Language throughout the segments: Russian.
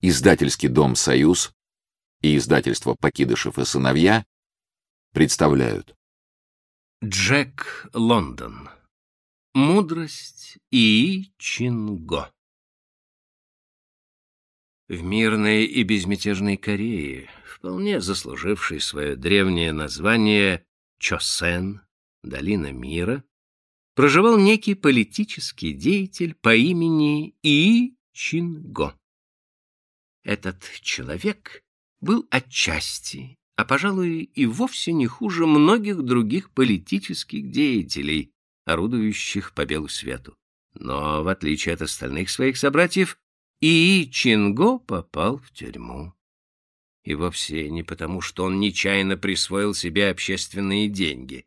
Издательский дом «Союз» и издательство «Покидышев и сыновья» представляют. Джек Лондон. Мудрость и Чинго. В мирной и безмятежной Корее, вполне заслужившей свое древнее название Чосен, долина мира, проживал некий политический деятель по имени И Чинго. Этот человек был отчасти, а, пожалуй, и вовсе не хуже многих других политических деятелей, орудующих по белу свету. Но, в отличие от остальных своих собратьев, И Чинго попал в тюрьму. И вовсе не потому, что он нечаянно присвоил себе общественные деньги,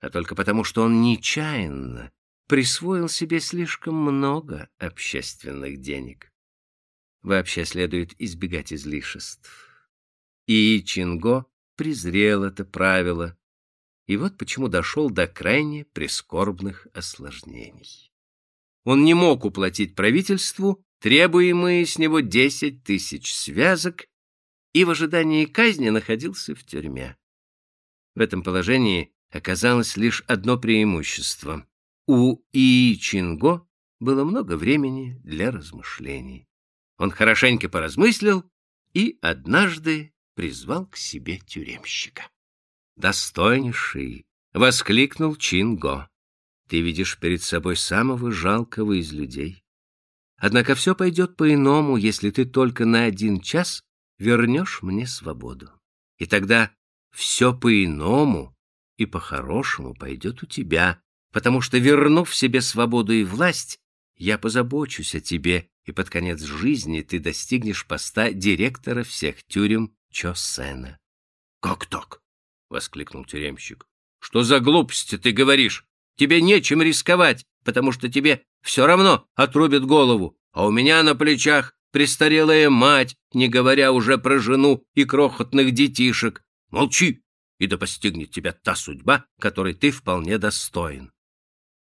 а только потому, что он нечаянно присвоил себе слишком много общественных денег. Вообще следует избегать излишеств. И Чинго презрел это правило, и вот почему дошел до крайне прискорбных осложнений. Он не мог уплатить правительству требуемые с него десять тысяч связок и в ожидании казни находился в тюрьме. В этом положении оказалось лишь одно преимущество. У И Чинго было много времени для размышлений. Он хорошенько поразмыслил и однажды призвал к себе тюремщика. «Достойнейший!» — воскликнул Чинго. «Ты видишь перед собой самого жалкого из людей. Однако все пойдет по-иному, если ты только на один час вернешь мне свободу. И тогда все по-иному и по-хорошему пойдет у тебя, потому что, вернув себе свободу и власть, я позабочусь о тебе, и под конец жизни ты достигнешь поста директора всех тюрем Чосена. — Как так? — воскликнул тюремщик. — Что за глупости ты говоришь? Тебе нечем рисковать, потому что тебе все равно отрубят голову, а у меня на плечах престарелая мать, не говоря уже про жену и крохотных детишек. Молчи, и да постигнет тебя та судьба, которой ты вполне достоин.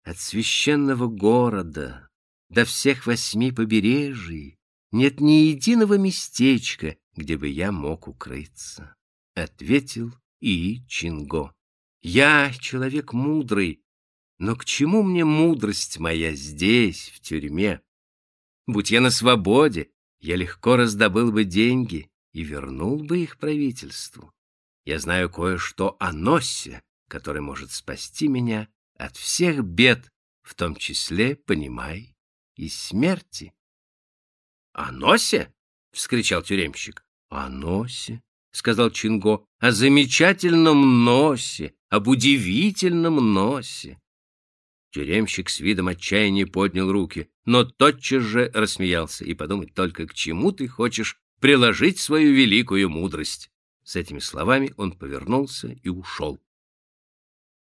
От священного города до всех восьми побережий нет ни единого местечка, где бы я мог укрыться, — ответил И Чинго. Я человек мудрый, но к чему мне мудрость моя здесь, в тюрьме? Будь я на свободе, я легко раздобыл бы деньги и вернул бы их правительству. Я знаю кое-что о Носе, который может спасти меня от всех бед, в том числе, понимай, и смерти. — О Носе? — вскричал тюремщик. — О Носе, — сказал Чинго, — о замечательном носе, об удивительном носе. Тюремщик с видом отчаяния поднял руки, но тотчас же рассмеялся и подумать только, к чему ты хочешь приложить свою великую мудрость. С этими словами он повернулся и ушел.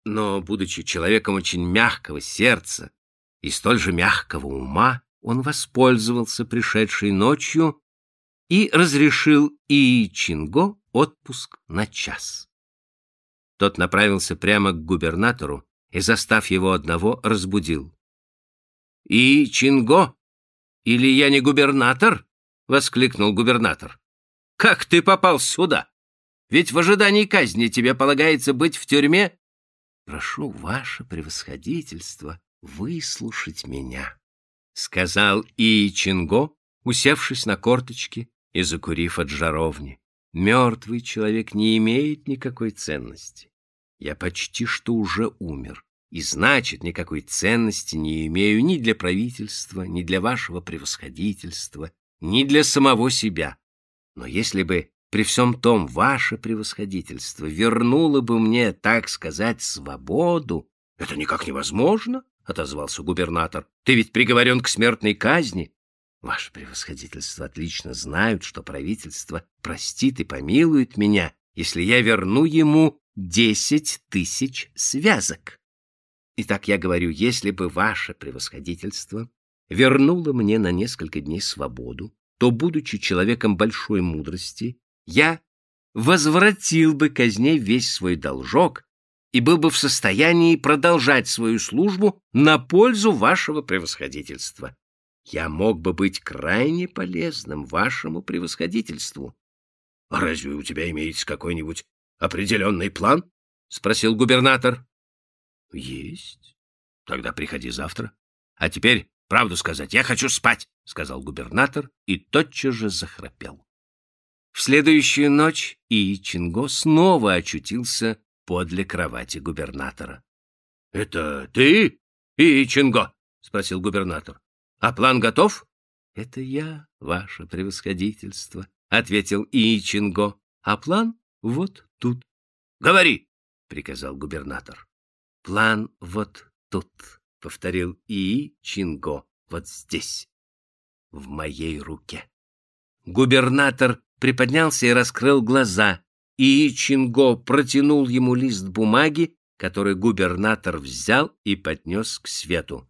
Но, будучи человеком очень мягкого сердца и столь же мягкого ума, он воспользовался пришедшей ночью и разрешил И Чинго отпуск на час. Тот направился прямо к губернатору и, застав его одного, разбудил. — И Чинго? Или я не губернатор? — воскликнул губернатор. — Как ты попал сюда? Ведь в ожидании казни тебе полагается быть в тюрьме. Прошу ваше превосходительство выслушать меня, — сказал И Чинго, усевшись на корточки и закурив от жаровни. Мертвый человек не имеет никакой ценности. Я почти что уже умер, и значит, никакой ценности не имею ни для правительства, ни для вашего превосходительства, ни для самого себя. Но если бы при всем том, ваше превосходительство вернуло бы мне, так сказать, свободу. — Это никак невозможно, — отозвался губернатор. — Ты ведь приговорен к смертной казни. Ваше превосходительство отлично знают, что правительство простит и помилует меня, если я верну ему десять тысяч связок. Итак, я говорю, если бы ваше превосходительство вернуло мне на несколько дней свободу, то, будучи человеком большой мудрости, я возвратил бы казне весь свой должок и был бы в состоянии продолжать свою службу на пользу вашего превосходительства. я мог бы быть крайне полезным вашему превосходительству. — А разве у тебя имеется какой-нибудь определенный план? — спросил губернатор. — Есть. Тогда приходи завтра. А теперь, правду сказать, я хочу спать, — сказал губернатор и тотчас же захрапел. В следующую ночь Ичинго снова очутился подле кровати губернатора. — Это ты, Ичинго? — спросил губернатор. — А план готов? — Это я, ваше превосходительство, — ответил Ичинго. — А план вот тут. — Говори, — приказал губернатор. — План вот тут, — повторил Ичинго, — вот здесь, в моей руке. Губернатор приподнялся и раскрыл глаза, и Ичинго протянул ему лист бумаги, который губернатор взял и поднес к свету.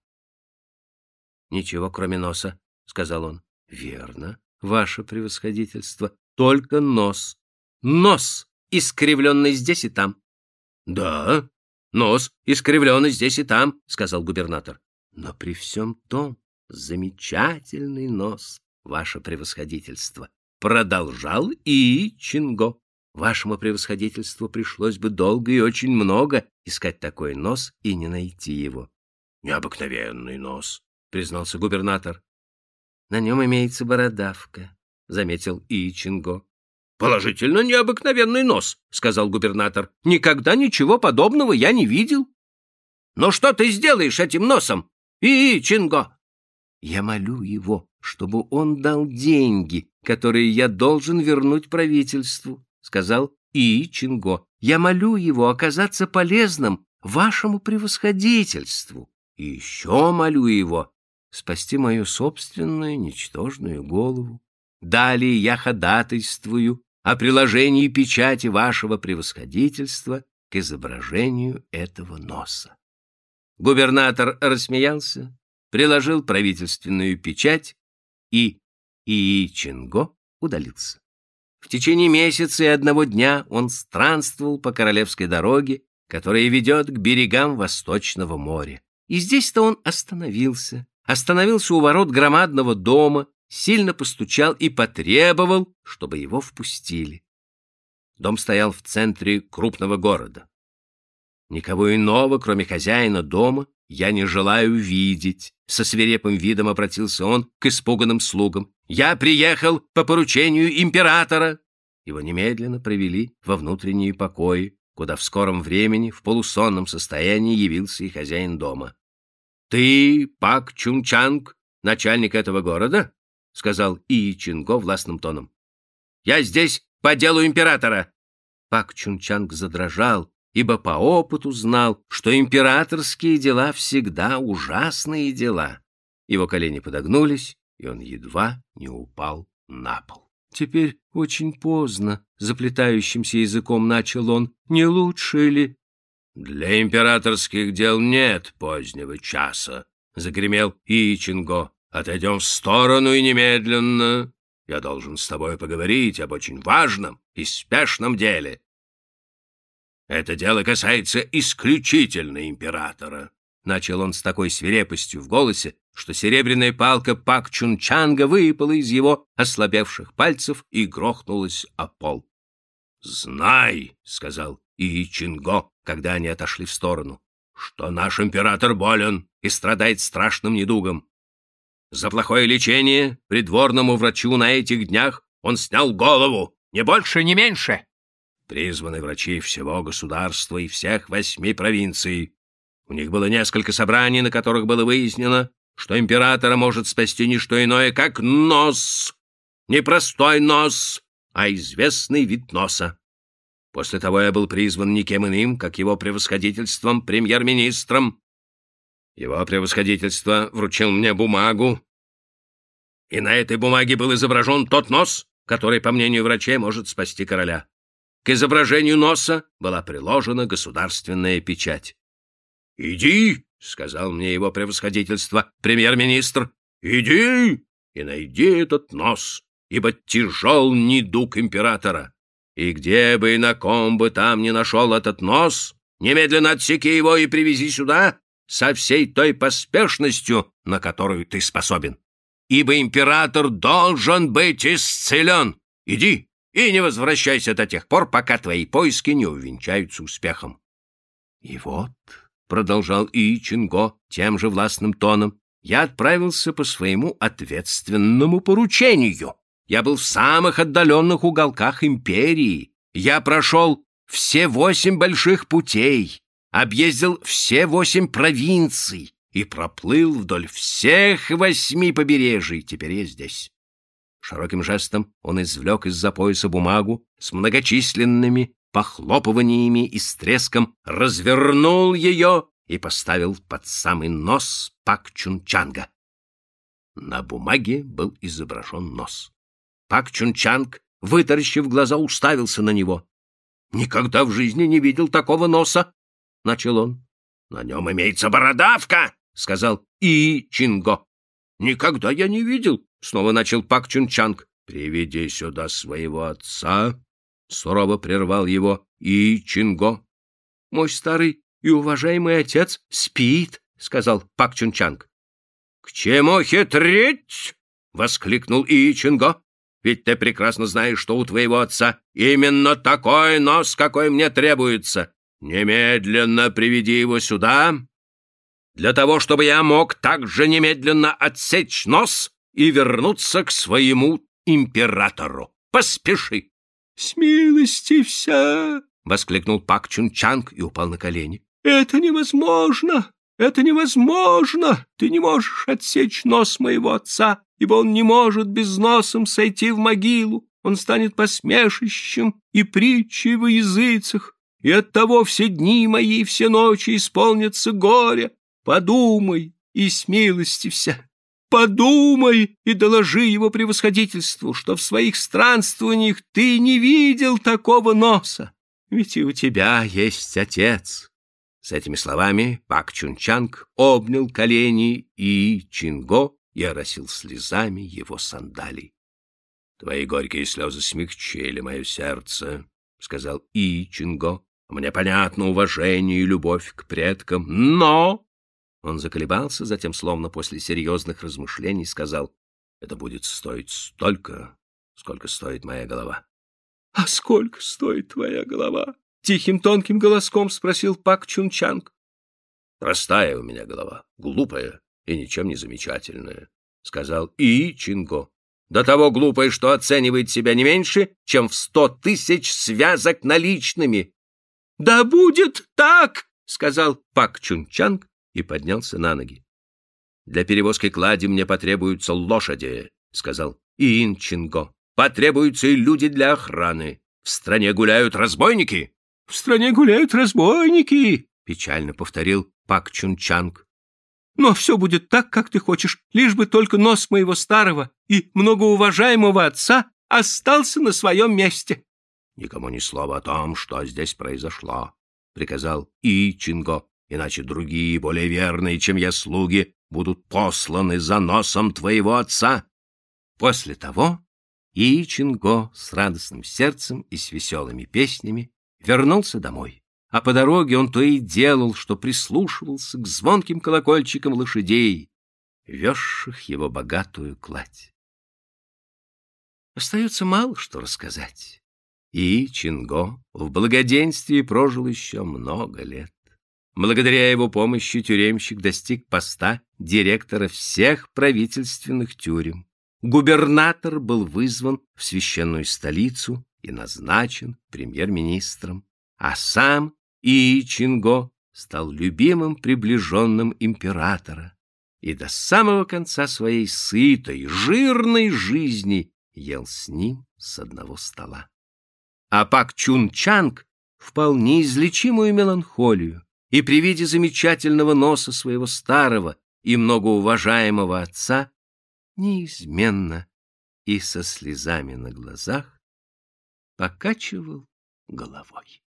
— Ничего, кроме носа, — сказал он. — Верно, ваше превосходительство, только нос. Нос! искривленный здесь и там. — Да, нос искривленный здесь и там, — сказал губернатор. — Но при всем том замечательный нос, ваше превосходительство, — продолжал и Чинго. Вашему превосходительству пришлось бы долго и очень много искать такой нос и не найти его. — Необыкновенный нос, — признался губернатор. — На нем имеется бородавка, — заметил Ичинго. Положительно необыкновенный нос, — сказал губернатор. — Никогда ничего подобного я не видел. — Но что ты сделаешь этим носом? И, Чинго? — Я молю его, чтобы он дал деньги, которые я должен вернуть правительству, — сказал И Чинго. — Я молю его оказаться полезным вашему превосходительству. И еще молю его спасти мою собственную ничтожную голову. Далее я ходатайствую о приложении печати вашего превосходительства к изображению этого носа. Губернатор рассмеялся, приложил правительственную печать и Ии Чинго удалился. В течение месяца и одного дня он странствовал по королевской дороге, которая ведет к берегам Восточного моря. И здесь-то он остановился. Остановился у ворот громадного дома, сильно постучал и потребовал, чтобы его впустили. Дом стоял в центре крупного города. Никого иного, кроме хозяина дома, я не желаю видеть. Со свирепым видом обратился он к испуганным слугам. Я приехал по поручению императора. Его немедленно привели во внутренние покои, куда в скором времени в полусонном состоянии явился и хозяин дома. — Ты Пак Чунчанг, начальник этого города? — сказал И Чинго властным тоном. — Я здесь по делу императора. Пак Чунчанг задрожал, ибо по опыту знал, что императорские дела всегда ужасные дела. Его колени подогнулись, и он едва не упал на пол. «Теперь очень поздно», — заплетающимся языком начал он, — «не лучше ли?» «Для императорских дел нет позднего часа», — загремел Ичинго. Отойдем в сторону и немедленно. Я должен с тобой поговорить об очень важном и спешном деле. Это дело касается исключительно императора. Начал он с такой свирепостью в голосе, что серебряная палка Пак Чунчанга выпала из его ослабевших пальцев и грохнулась о пол. «Знай», — сказал Иичинго, когда они отошли в сторону, — «что наш император болен и страдает страшным недугом. За плохое лечение придворному врачу на этих днях он снял голову, не больше, не меньше. Призваны врачи всего государства и всех восьми провинций. У них было несколько собраний, на которых было выяснено, что императора может спасти не что иное, как нос. Не простой нос, а известный вид носа. После того я был призван никем иным, как его превосходительством премьер-министром. Его превосходительство вручил мне бумагу, и на этой бумаге был изображен тот нос, который, по мнению врачей, может спасти короля. К изображению носа была приложена государственная печать. «Иди», — сказал мне его превосходительство, премьер-министр, — «иди и найди этот нос, ибо тяжел недуг императора. И где бы и на ком бы там не нашел этот нос, немедленно отсеки его и привези сюда, со всей той поспешностью, на которую ты способен. ибо император должен быть исцелен. Иди и не возвращайся до тех пор, пока твои поиски не увенчаются успехом. И вот, — продолжал Ичинго тем же властным тоном, — я отправился по своему ответственному поручению. Я был в самых отдаленных уголках империи. Я прошел все восемь больших путей, объездил все восемь провинций и проплыл вдоль всех восьми побережий. Теперь я здесь. Широким жестом он извлек из-за пояса бумагу с многочисленными похлопываниями и с треском развернул ее и поставил под самый нос Пак Чунчанга. На бумаге был изображен нос. Пак Чунчанг, вытаращив глаза, уставился на него. «Никогда в жизни не видел такого носа!» — начал он. «На нем имеется бородавка!» — сказал И Чинго. «Никогда я не видел!» — снова начал Пак Чунчанг. «Приведи сюда своего отца!» — сурово прервал его И Чинго. «Мой старый и уважаемый отец спит!» — сказал Пак Чунчанг. «К чему хитрить?» — воскликнул И Чинго. Ведь ты прекрасно знаешь, что у твоего отца именно такой нос, какой мне требуется. Немедленно приведи его сюда, для того, чтобы я мог также немедленно отсечь нос и вернуться к своему императору. Поспеши!» «Смилостивься!» — воскликнул Пак Чунчанг и упал на колени. «Это невозможно! Это невозможно! Ты не можешь отсечь нос моего отца, ибо он не может без носом сойти в могилу. Он станет посмешищем и притчей во языцах, и оттого все дни мои и все ночи исполнятся горя. Подумай и смилостився. Подумай и доложи его превосходительству, что в своих странствованиях ты не видел такого носа. Ведь и у тебя есть отец. С этими словами Пак Чунчанг обнял колени и Чинго и оросил слезами его сандалий. — Твои горькие слезы смягчили мое сердце, — сказал И Чинго. — Мне понятно уважение и любовь к предкам, но... Он заколебался, затем, словно после серьезных размышлений, сказал, — Это будет стоить столько, сколько стоит моя голова. — А сколько стоит твоя голова? — тихим тонким голоском спросил Пак Чунчанг. — Простая у меня голова, глупая и ничем не замечательная, — сказал И Чинго. — До того глупая, что оценивает себя не меньше, чем в сто тысяч связок наличными. — Да будет так! — сказал Пак Чунчанг и поднялся на ноги. — Для перевозки клади мне потребуются лошади, — сказал Иин Чинго. — Потребуются и люди для охраны. В стране гуляют разбойники. — В стране гуляют разбойники, — печально повторил Пак Чунчанг. — Но все будет так, как ты хочешь, лишь бы только нос моего старого и многоуважаемого отца остался на своем месте. — Никому ни слова о том, что здесь произошло, — приказал И Чинго иначе другие, более верные, чем я, слуги, будут посланы за носом твоего отца. После того Ичинго с радостным сердцем и с веселыми песнями вернулся домой. А по дороге он то и делал, что прислушивался к звонким колокольчикам лошадей, везших его богатую кладь. Остается мало что рассказать. И Чинго в благоденствии прожил еще много лет. Благодаря его помощи тюремщик достиг поста директора всех правительственных тюрем. Губернатор был вызван в священную столицу и назначен премьер-министром, а сам И Чинго стал любимым приближенным императора и до самого конца своей сытой, жирной жизни ел с ним с одного стола. А Пак Чун Чанг впал неизлечимую меланхолию, и при виде замечательного носа своего старого и многоуважаемого отца неизменно и со слезами на глазах покачивал головой.